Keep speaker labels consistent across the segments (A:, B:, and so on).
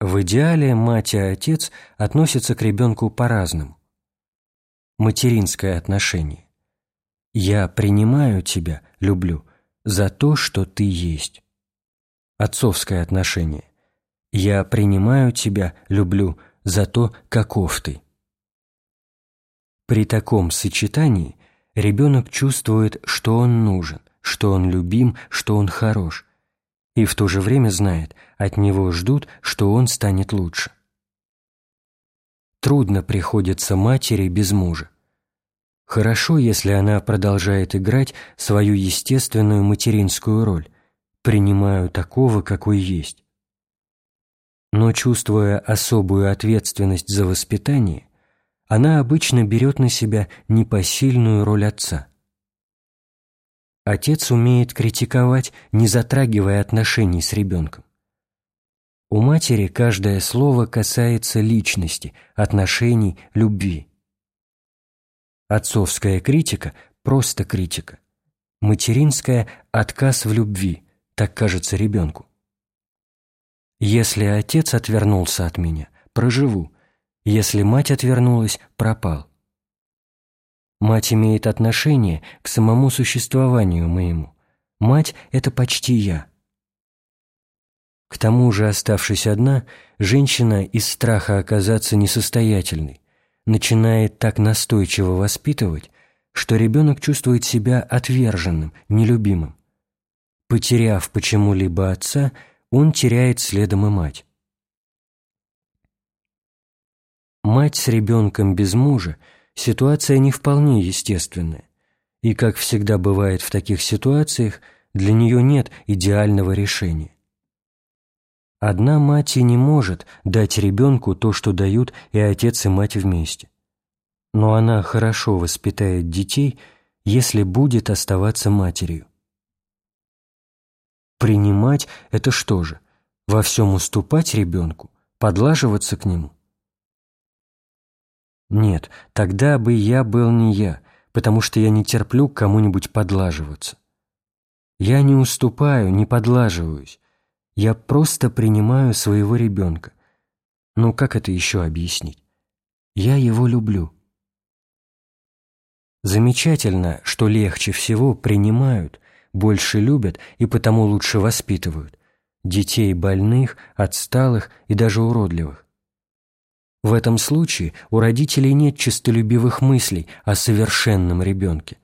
A: В идеале мать и отец относятся к ребенку по-разному. Материнское отношение. «Я принимаю тебя, люблю, за то, что ты есть». Отцовское отношение. «Я принимаю тебя, люблю, за то, каков ты». При таком сочетании ребенок чувствует, что он нужен, что он любим, что он хорош, и в то же время знает, от него ждут, что он станет лучше. Трудно приходится матери без мужа. Хорошо, если она продолжает играть свою естественную материнскую роль, принимаю такого, какой есть. Но чувствуя особую ответственность за воспитание, она обычно берет на себя непосильную роль отца. Отец умеет критиковать, не затрагивая отношений с ребенком. У матери каждое слово касается личности, отношений, любви. Отцовская критика – просто критика. Материнская – отказ в любви, так кажется ребенку. Если отец отвернулся от меня, проживу. Если мать отвернулась, пропал. Мать имеет отношение к самому существованию моему. Мать – это почти я. К тому же, оставшись одна, женщина из страха оказаться несостоятельной начинает так настойчиво воспитывать, что ребенок чувствует себя отверженным, нелюбимым. Потеряв почему-либо отца, он теряет следом и мать. Мать с ребенком без мужа – ситуация не вполне естественная, и, как всегда бывает в таких ситуациях, для нее нет идеального решения. Одна мать и не может дать ребенку то, что дают и отец, и мать вместе. Но она хорошо воспитает детей, если будет оставаться матерью. Принимать – это что же? Во всем уступать ребенку? Подлаживаться к нему? Нет, тогда бы я был не я, потому что я не терплю кому-нибудь подлаживаться. Я не уступаю, не подлаживаюсь. Я просто принимаю своего ребенка. Ну, как это еще объяснить? Я его люблю. Замечательно, что легче всего принимают, больше любят и потому лучше воспитывают детей больных, отсталых и даже уродливых. В этом случае у родителей нет честолюбивых мыслей о совершенном ребенке,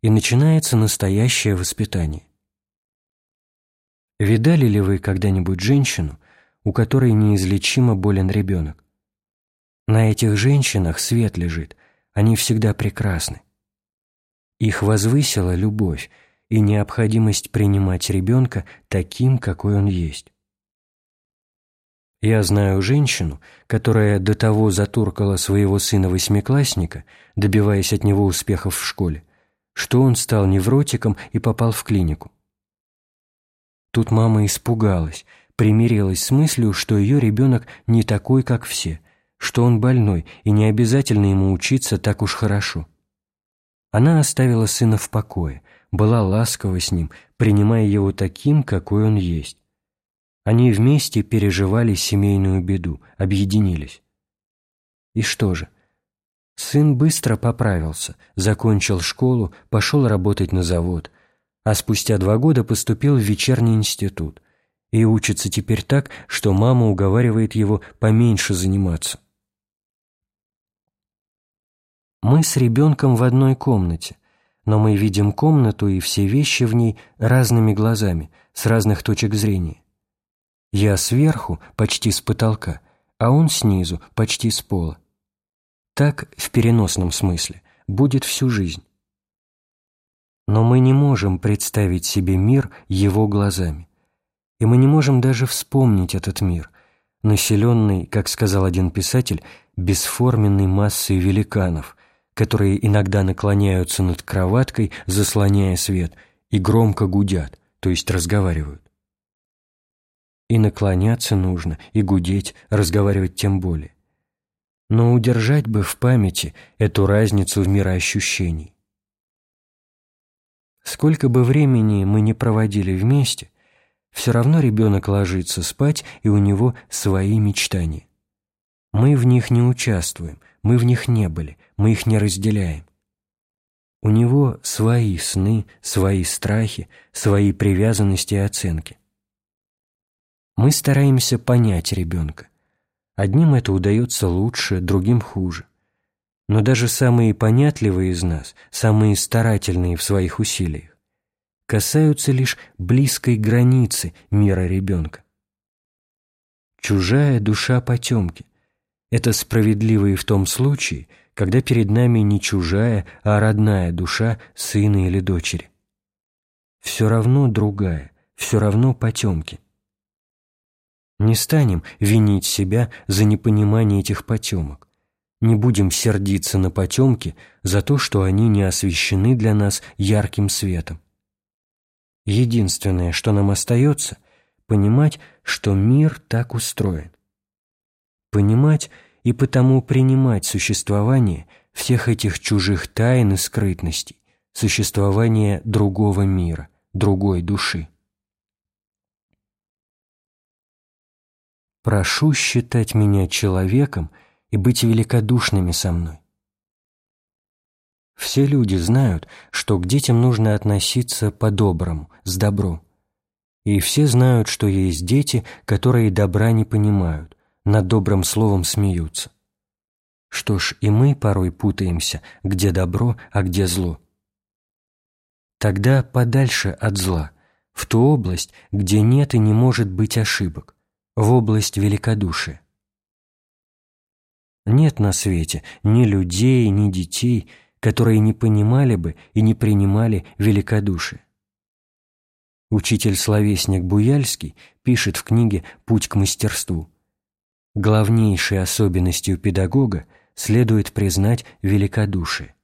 A: и начинается настоящее воспитание. Видали ли вы когда-нибудь женщину, у которой неизлечимо болен ребенок? На этих женщинах свет лежит, они всегда прекрасны. Их возвысила любовь и необходимость принимать ребенка таким, какой он есть. Я знаю женщину, которая до того затуркала своего сына-восьмиклассника, добиваясь от него успехов в школе, что он стал невротиком и попал в клинику. Тут мама испугалась, примирилась с мыслью, что ее ребенок не такой, как все, что он больной и не обязательно ему учиться так уж хорошо. Она оставила сына в покое, была ласкова с ним, принимая его таким, какой он есть. Они вместе переживали семейную беду, объединились. И что же? Сын быстро поправился, закончил школу, пошел работать на завод, а спустя два года поступил в вечерний институт и учится теперь так, что мама уговаривает его поменьше заниматься. Мы с ребенком в одной комнате, но мы видим комнату и все вещи в ней разными глазами, с разных точек зрения. Я сверху, почти с потолка, а он снизу, почти с пола. Так, в переносном смысле, будет всю жизнь. Но мы не можем представить себе мир его глазами. И мы не можем даже вспомнить этот мир, населенный, как сказал один писатель, бесформенной массой великанов, которые иногда наклоняются над кроваткой, заслоняя свет, и громко гудят, то есть разговаривают. И наклоняться нужно, и гудеть, разговаривать тем более. Но удержать бы в памяти эту разницу в мироощущении. Сколько бы времени мы не проводили вместе, все равно ребенок ложится спать, и у него свои мечтания. Мы в них не участвуем, мы в них не были, мы их не разделяем. У него свои сны, свои страхи, свои привязанности и оценки. Мы стараемся понять ребенка. Одним это удается лучше, другим хуже. Но даже самые понятливые из нас, самые старательные в своих усилиях, касаются лишь близкой границы мира ребенка. Чужая душа потемки – это справедливо и в том случае, когда перед нами не чужая, а родная душа сына или дочери. Все равно другая, все равно потемки. Не станем винить себя за непонимание этих потемок. Не будем сердиться на потемки за то, что они не освещены для нас ярким светом. Единственное, что нам остается, понимать, что мир так устроен. Понимать и потому принимать существование всех этих чужих тайн и скрытностей, существование другого мира, другой души. Прошу считать меня человеком и быть великодушными со мной. Все люди знают, что к детям нужно относиться по-доброму, с добром. И все знают, что есть дети, которые добра не понимают, над добрым словом смеются. Что ж, и мы порой путаемся, где добро, а где зло. Тогда подальше от зла, в ту область, где нет и не может быть ошибок, в область великодушия. Нет на свете ни людей, ни детей, которые не понимали бы и не принимали великодушие. Учитель-словесник Буяльский пишет в книге «Путь к мастерству». Главнейшей особенностью педагога следует признать великодушие.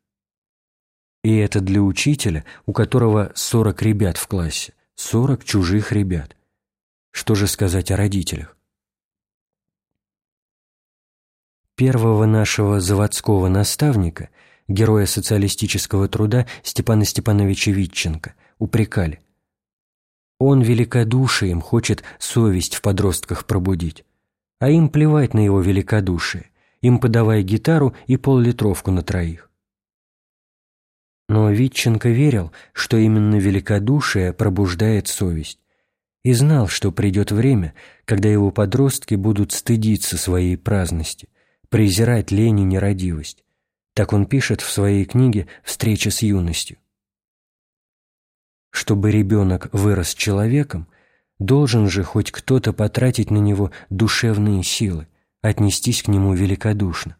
A: И это для учителя, у которого 40 ребят в классе, 40 чужих ребят. Что же сказать о родителях? Первого нашего заводского наставника, героя социалистического труда Степана Степановича Витченко, упрекали. Он великодушием хочет совесть в подростках пробудить, а им плевать на его великодушие, им подавай гитару и поллитровку на троих. Но Витченко верил, что именно великодушие пробуждает совесть, и знал, что придет время, когда его подростки будут стыдиться своей праздности, презирать лень и нерадивость. Так он пишет в своей книге «Встреча с юностью». Чтобы ребенок вырос человеком, должен же хоть кто-то потратить на него душевные силы, отнестись к нему великодушно.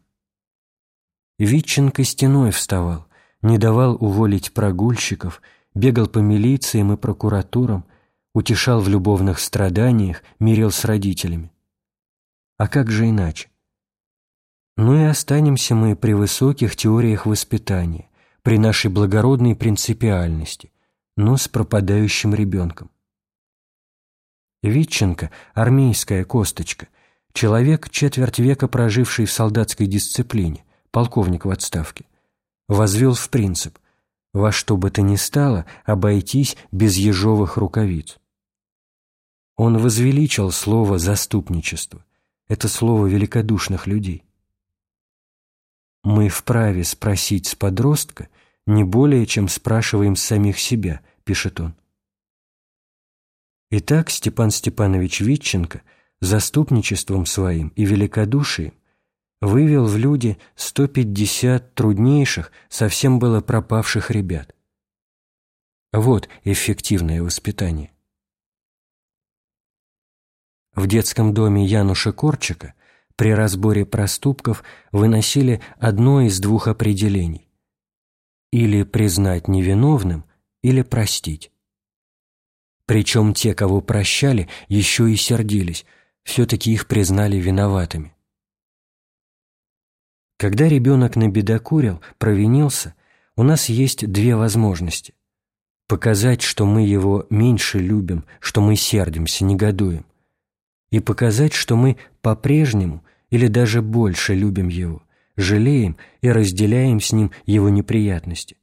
A: Витченко стеной вставал, не давал уволить прогульщиков, бегал по милициям и прокуратурам, утешал в любовных страданиях, мирил с родителями. А как же иначе? Ну и останемся мы при высоких теориях воспитания, при нашей благородной принципиальности, но с пропадающим ребенком. Витченко – армейская косточка, человек, четверть века проживший в солдатской дисциплине, полковник в отставке, возвел в принцип – во что бы то ни стало обойтись без ежовых рукавиц. Он возвеличил слово «заступничество». Это слово великодушных людей. Мы вправе спросить с подростка не более, чем спрашиваем самих себя, пишет он. Итак, Степан Степанович Витченко заступничеством своим и великодушием вывел в люди 150 труднейших, совсем было пропавших ребят. Вот эффективное воспитание. В детском доме Януша Корчика при разборе проступков выносили одно из двух определений – или признать невиновным, или простить. Причем те, кого прощали, еще и сердились, все-таки их признали виноватыми. Когда ребенок набедокурил, провинился, у нас есть две возможности. Показать, что мы его меньше любим, что мы сердимся, негодуем и показать, что мы по-прежнему или даже больше любим его, жалеем и разделяем с ним его неприятности.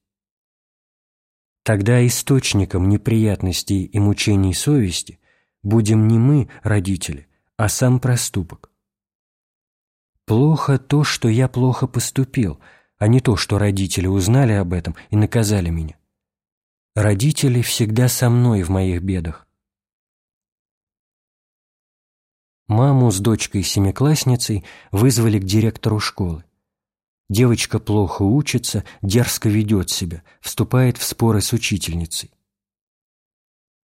A: Тогда источником неприятностей и мучений совести будем не мы, родители, а сам проступок. Плохо то, что я плохо поступил, а не то, что родители узнали об этом и наказали меня. Родители всегда со мной в моих бедах. Маму с дочкой-семиклассницей вызвали к директору школы. Девочка плохо учится, дерзко ведет себя, вступает в споры с учительницей.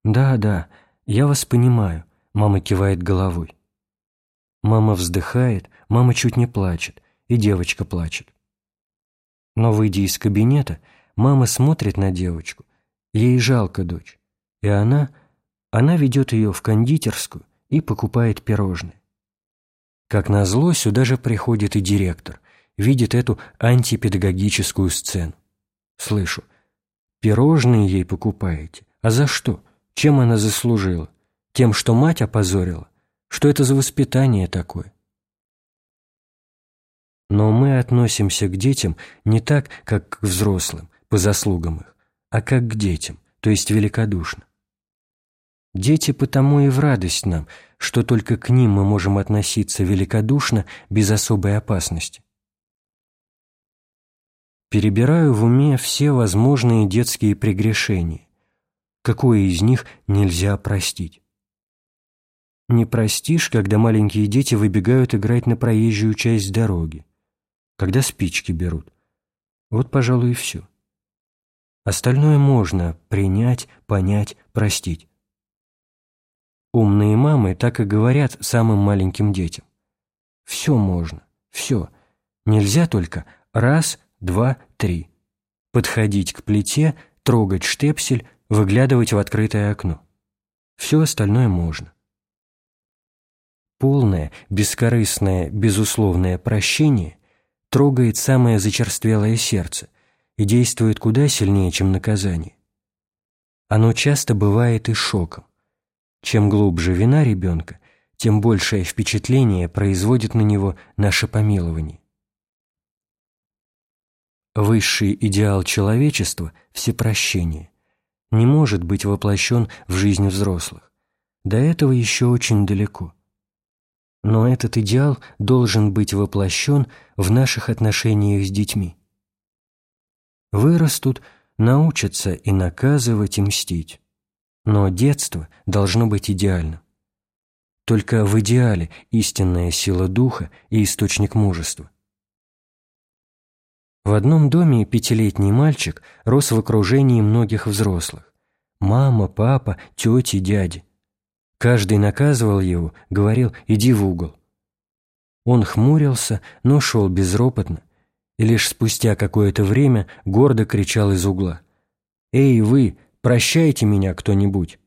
A: «Да, да, я вас понимаю», — мама кивает головой. Мама вздыхает, мама чуть не плачет, и девочка плачет. Но, выйдя из кабинета, мама смотрит на девочку, ей жалко дочь, и она, она ведет ее в кондитерскую и покупает пирожные. Как назло, сюда же приходит и директор, видит эту антипедагогическую сцену. Слышу, пирожные ей покупаете, а за что? Чем она заслужила? Тем, что мать опозорила? Что это за воспитание такое? Но мы относимся к детям не так, как к взрослым, по заслугам их, а как к детям, то есть великодушно. Дети потому и в радость нам, что только к ним мы можем относиться великодушно, без особой опасности. Перебираю в уме все возможные детские прегрешения, какое из них нельзя простить. Не простишь, когда маленькие дети выбегают играть на проезжую часть дороги, когда спички берут. Вот, пожалуй, и все. Остальное можно принять, понять, простить. Умные мамы так и говорят самым маленьким детям. Все можно, все. Нельзя только раз, два, три. Подходить к плите, трогать штепсель, выглядывать в открытое окно. Все остальное можно. Полное, бескорыстное, безусловное прощение трогает самое зачерствелое сердце и действует куда сильнее, чем наказание. Оно часто бывает и шоком. Чем глубже вина ребенка, тем большее впечатление производит на него наше помилование. Высший идеал человечества – всепрощение не может быть воплощен в жизнь взрослых. До этого еще очень далеко. Но этот идеал должен быть воплощен в наших отношениях с детьми. Вырастут, научатся и наказывать, и мстить. Но детство должно быть идеальным. Только в идеале истинная сила духа и источник мужества. В одном доме пятилетний мальчик рос в окружении многих взрослых. Мама, папа, тети, дяди. Каждый наказывал его, говорил «иди в угол». Он хмурился, но шел безропотно, и лишь спустя какое-то время гордо кричал из угла «Эй, вы, прощайте меня кто-нибудь!»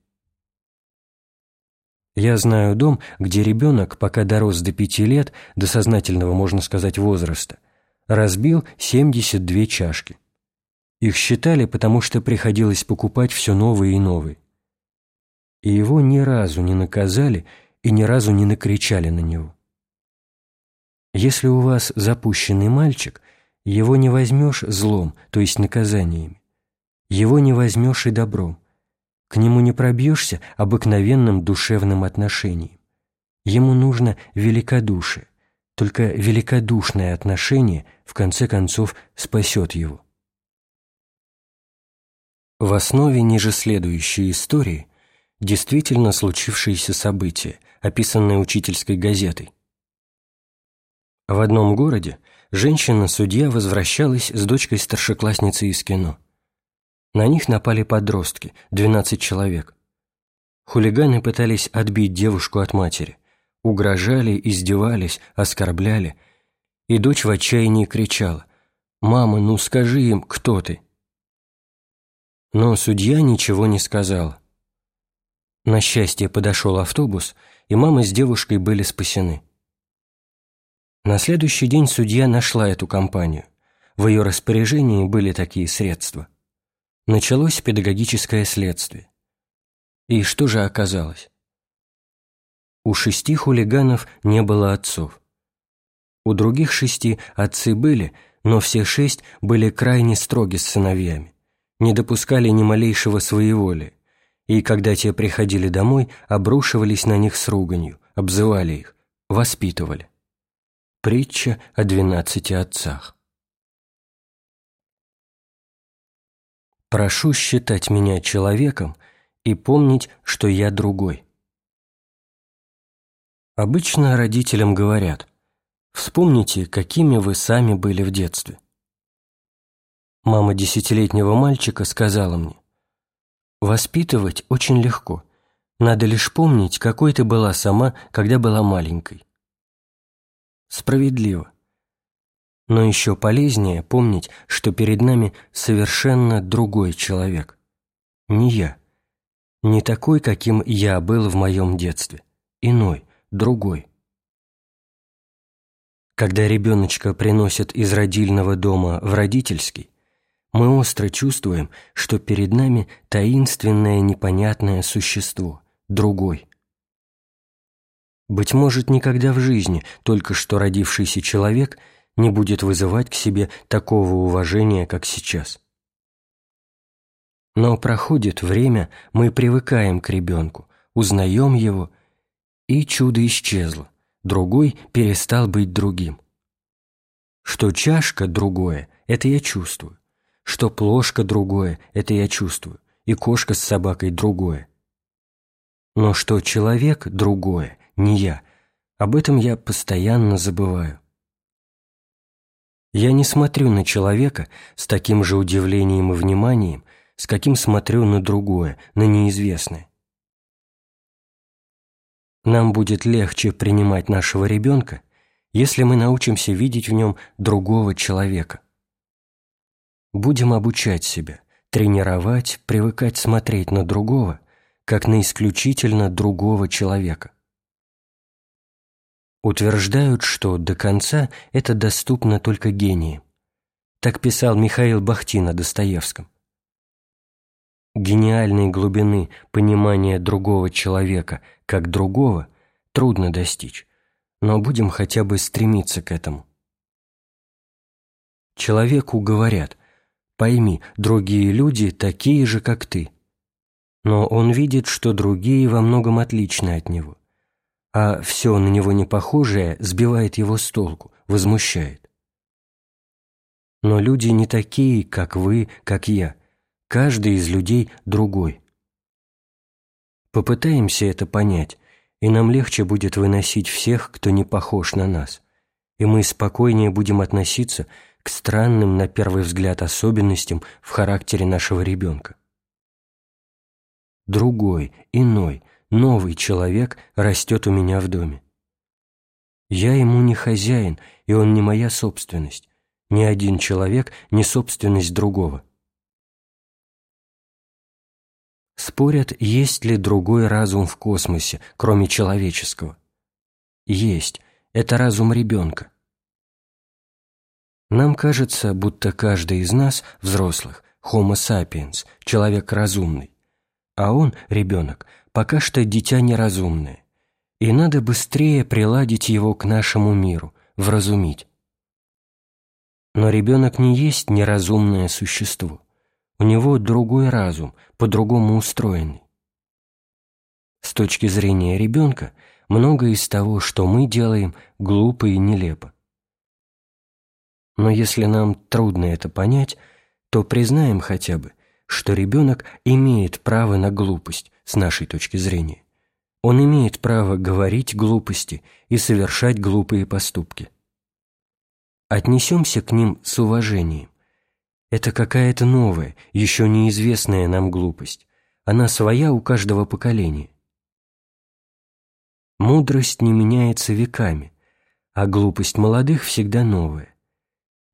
A: Я знаю дом, где ребенок, пока дорос до пяти лет, до сознательного, можно сказать, возраста, разбил 72 чашки. Их считали, потому что приходилось покупать все новые и новые. И его ни разу не наказали и ни разу не накричали на него. Если у вас запущенный мальчик, его не возьмешь злом, то есть наказаниями. Его не возьмешь и добром. К нему не пробьешься обыкновенным душевным отношением. Ему нужно великодушие. Только великодушное отношение в конце концов спасет его. В основе ниже следующей истории действительно случившиеся события, описанные учительской газетой. В одном городе женщина-судья возвращалась с дочкой-старшеклассницей из кино. На них напали подростки, 12 человек. Хулиганы пытались отбить девушку от матери – угрожали, издевались, оскорбляли. И дочь в отчаянии кричала «Мама, ну скажи им, кто ты?» Но судья ничего не сказал. На счастье подошел автобус, и мама с девушкой были спасены. На следующий день судья нашла эту компанию. В ее распоряжении были такие средства. Началось педагогическое следствие. И что же оказалось? У шести хулиганов не было отцов. У других шести отцы были, но все шесть были крайне строги с сыновьями, не допускали ни малейшего своеволия, и когда те приходили домой, обрушивались на них с руганью, обзывали их, воспитывали. Притча о двенадцати отцах. Прошу считать меня человеком и помнить, что я другой. Обычно родителям говорят, вспомните, какими вы сами были в детстве. Мама десятилетнего мальчика сказала мне, «Воспитывать очень легко. Надо лишь помнить, какой ты была сама, когда была маленькой». Справедливо. Но еще полезнее помнить, что перед нами совершенно другой человек. Не я. Не такой, каким я был в моем детстве. Иной, другой. Когда ребеночка приносят из родильного дома в родительский, мы остро чувствуем, что перед нами таинственное непонятное существо, другой. Быть может, никогда в жизни только что родившийся человек не будет вызывать к себе такого уважения, как сейчас. Но проходит время, мы привыкаем к ребенку, узнаем его, и чудо исчезло, другой перестал быть другим. Что чашка другое, это я чувствую что плошка другое, это я чувствую, и кошка с собакой другое. Но что человек другое, не я, об этом я постоянно забываю. Я не смотрю на человека с таким же удивлением и вниманием, с каким смотрю на другое, на неизвестное. Нам будет легче принимать нашего ребенка, если мы научимся видеть в нем другого человека. Будем обучать себя, тренировать, привыкать смотреть на другого, как на исключительно другого человека. Утверждают, что до конца это доступно только гениям. Так писал Михаил Бахтин о Достоевском. Гениальной глубины понимания другого человека как другого трудно достичь, но будем хотя бы стремиться к этому. Человеку говорят – Пойми, другие люди такие же, как ты. Но он видит, что другие во многом отличны от него. А все на него не похожее сбивает его с толку, возмущает. Но люди не такие, как вы, как я. Каждый из людей другой. Попытаемся это понять, и нам легче будет выносить всех, кто не похож на нас, и мы спокойнее будем относиться к странным, на первый взгляд, особенностям в характере нашего ребенка. Другой, иной, новый человек растет у меня в доме. Я ему не хозяин, и он не моя собственность. Ни один человек не собственность другого. Спорят, есть ли другой разум в космосе, кроме человеческого. Есть. Это разум ребенка. Нам кажется, будто каждый из нас, взрослых, homo sapiens, человек разумный, а он, ребенок, пока что дитя неразумное, и надо быстрее приладить его к нашему миру, вразумить. Но ребенок не есть неразумное существо. У него другой разум, по-другому устроенный. С точки зрения ребенка, многое из того, что мы делаем, глупо и нелепо. Но если нам трудно это понять, то признаем хотя бы, что ребенок имеет право на глупость с нашей точки зрения. Он имеет право говорить глупости и совершать глупые поступки. Отнесемся к ним с уважением. Это какая-то новая, еще неизвестная нам глупость. Она своя у каждого поколения. Мудрость не меняется веками, а глупость молодых всегда новая.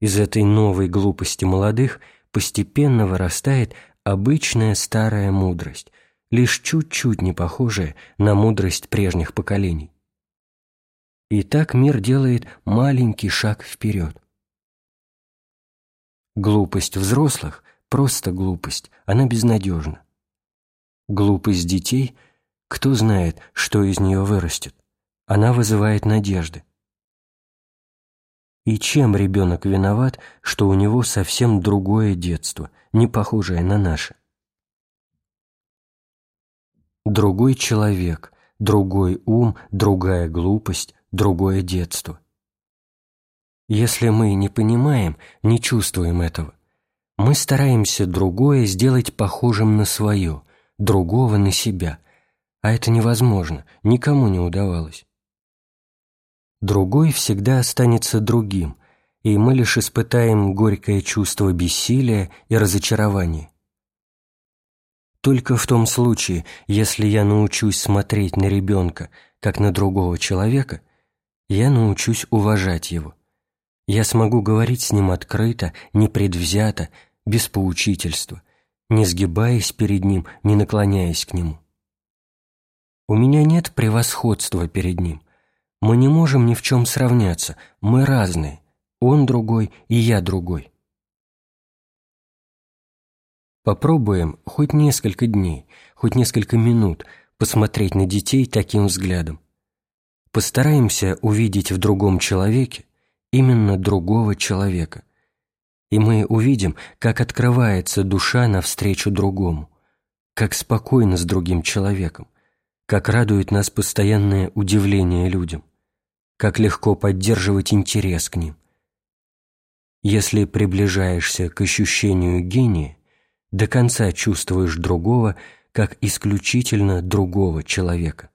A: Из этой новой глупости молодых постепенно вырастает обычная старая мудрость, лишь чуть-чуть не похожая на мудрость прежних поколений. И так мир делает маленький шаг вперед. Глупость взрослых – просто глупость, она безнадежна. Глупость детей – кто знает, что из нее вырастет. Она вызывает надежды. И чем ребенок виноват, что у него совсем другое детство, не похожее на наше? другой человек, другой ум, другая глупость, другое детство. Если мы не понимаем, не чувствуем этого, мы стараемся другое сделать похожим на свое, другого на себя, а это невозможно, никому не удавалось. Другой всегда останется другим, и мы лишь испытаем горькое чувство бессилия и разочарования. Только в том случае, если я научусь смотреть на ребенка, как на другого человека, я научусь уважать его. Я смогу говорить с ним открыто, непредвзято, без поучительства, не сгибаясь перед ним, не наклоняясь к нему. У меня нет превосходства перед ним. Мы не можем ни в чем сравняться, мы разные, он другой и я другой. Попробуем хоть несколько дней, хоть несколько минут посмотреть на детей таким взглядом. Постараемся увидеть в другом человеке именно другого человека. И мы увидим, как открывается душа навстречу другому, как спокойно с другим человеком, как радует нас постоянное удивление людям, как легко поддерживать интерес к ним. Если приближаешься к ощущению гения, до конца чувствуешь другого как исключительно другого человека.